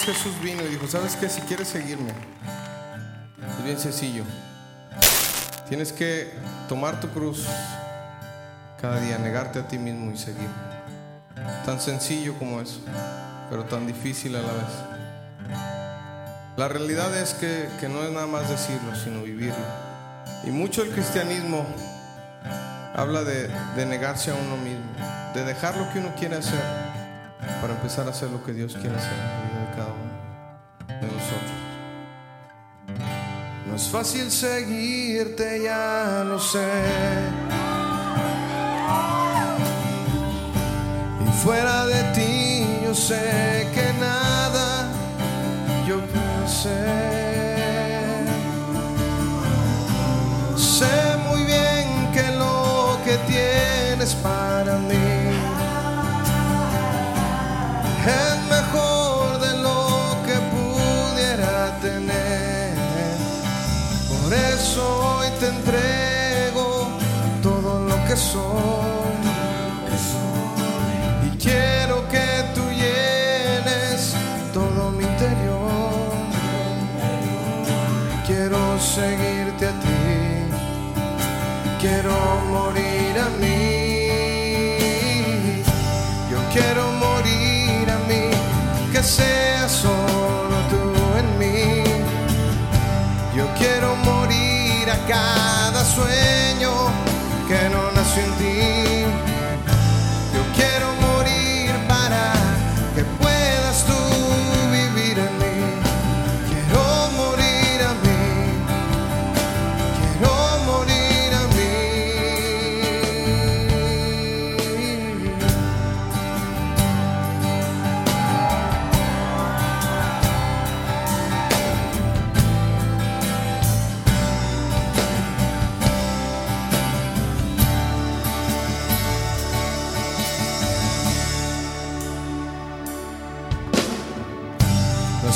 Jesús vino y dijo, ¿sabes qué? Si quieres seguirme, es bien sencillo. Tienes que tomar tu cruz cada día, negarte a ti mismo y seguir. Tan sencillo como eso, pero tan difícil a la vez. La realidad es que, que no es nada más decirlo, sino vivirlo. Y mucho el cristianismo habla de, de negarse a uno mismo, de dejar lo que uno quiere hacer para empezar a hacer lo que Dios quiere hacer de nosotros. No es fácil seguirte, ya lo sé. Y fuera de ti yo sé que nada yo puedo. Sé muy bien que lo que tienes para mí te entrego todo lo que soy. Y quiero que tú llenes todo mi interior. Quiero seguirte a ti. Quiero morir a cada sueño que no nació en ti.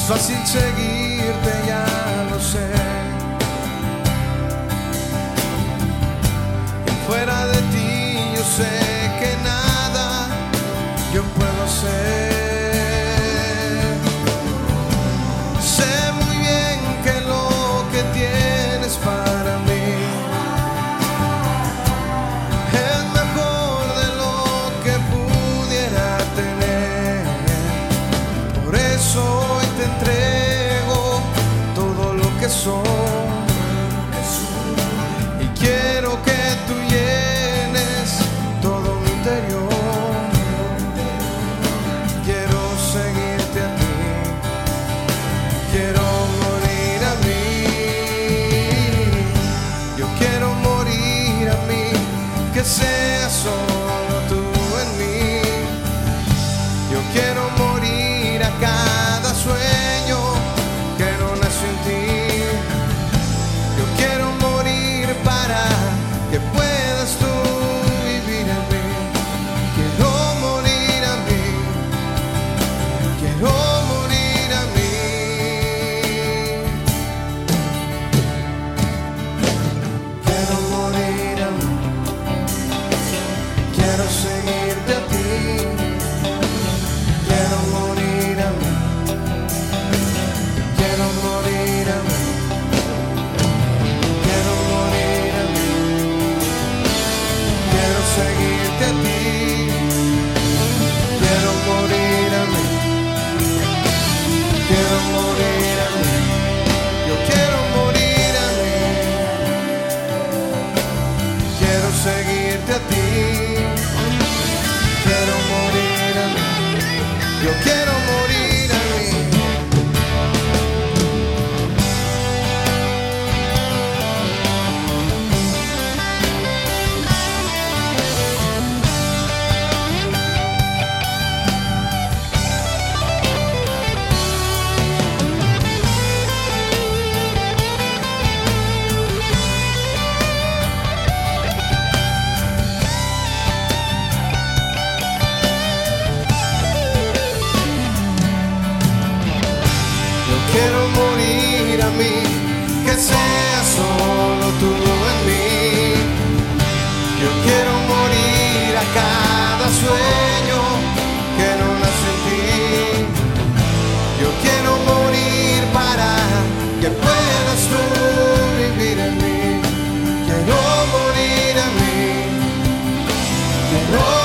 Fácil seguirte, que sea solo tú en mí. Yo quiero morir a cada sueño que no nace en. Yo quiero morir para que puedas tú vivir en mí. Quiero morir en mí. Quiero